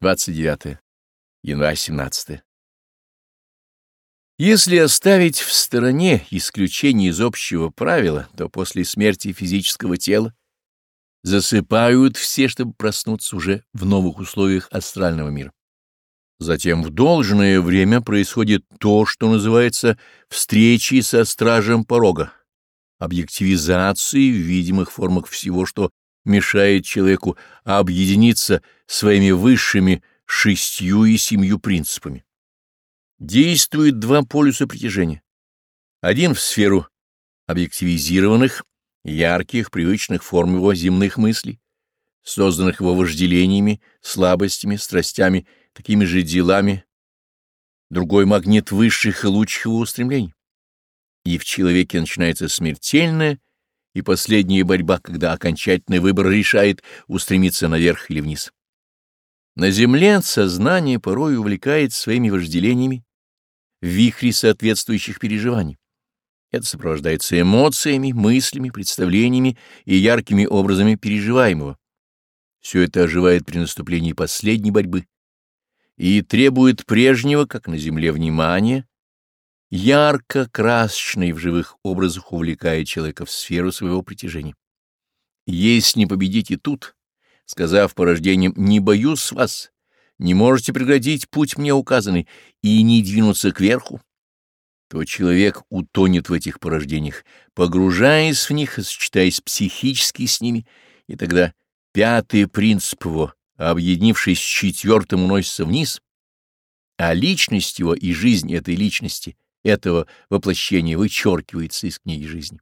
29 январь 17. Если оставить в стороне исключение из общего правила, то после смерти физического тела засыпают все, чтобы проснуться уже в новых условиях астрального мира. Затем в должное время происходит то, что называется встречей со стражем порога, объективизации в видимых формах всего, что мешает человеку объединиться своими высшими шестью и семью принципами. Действуют два полюса притяжения. Один в сферу объективизированных, ярких, привычных форм его земных мыслей, созданных его вожделениями, слабостями, страстями, такими же делами, другой магнит высших и лучших его устремлений. И в человеке начинается смертельная и последняя борьба, когда окончательный выбор решает, устремиться наверх или вниз. На земле сознание порой увлекает своими вожделениями вихри соответствующих переживаний. Это сопровождается эмоциями, мыслями, представлениями и яркими образами переживаемого. Все это оживает при наступлении последней борьбы и требует прежнего, как на земле, внимания Ярко-красочный в живых образах увлекает человека в сферу своего притяжения. Если не победите тут, сказав порождением «не боюсь вас», не можете преградить путь мне указанный и не двинуться кверху, то человек утонет в этих порождениях, погружаясь в них и сочетаясь психически с ними, и тогда пятый принцип его, объединившись с четвертым, уносится вниз, а личность его и жизнь этой личности — этого воплощения вычеркивается из книги жизни.